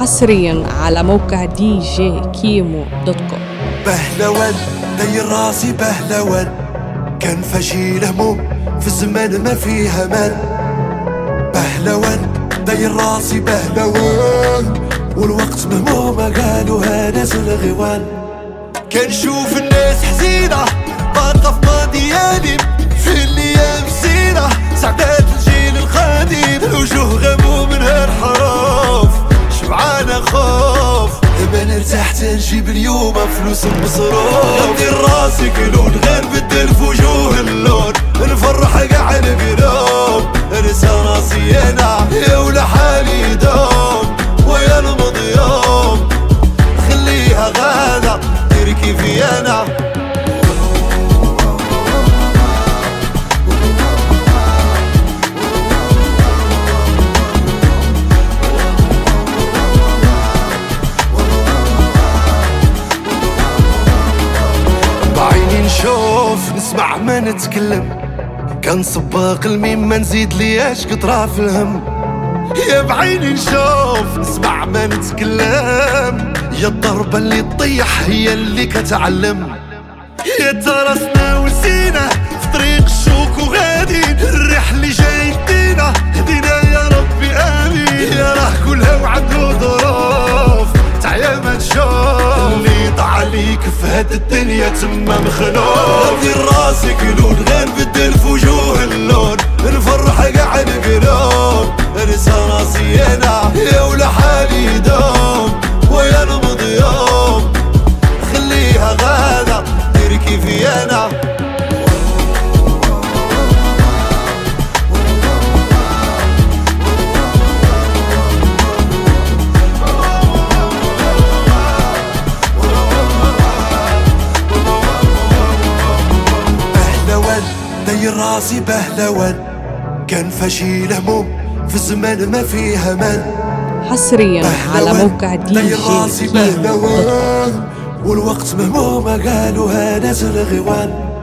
حصريا على موقع دي جي كيمو دوت كوم. بهلوان داير راسي بهلوان. كان فشيل هموم في الزمان ما فيه أمان بهلوان داير راسي بهلوان. والوقت مهموم قالوا هذا الغوان. كنشوف الناس حزينة باقة في ماضي دابا نرتاح تنجيب اليوم فلوس المصروف ندير راسي كلون غير بدل في وجوه اللون. نفرح قاع القلوب ننسى راسي أنا يا ولا حالي يدوم ويا المضيوم. نسمع ما نتكلم. كان سباق الميم ما نزيد لياش قطرة في الهم. يا بعيني نشوف نسمع ما نتكلم. يا الضربة اللي تطيح هي اللي كتعلم. يا ترسنا ونسينا في طريق الشوك وغادين الريح في هاد الدنيا تما مخلوق. دير راسك لون غير بدل في داير راسي بهلوان. كان فشيل هموم في الزمان ما فيه أمان. حصريا على موقع دي جي راسي بهلوان. والوقت مهموم قالوا هذا الغوان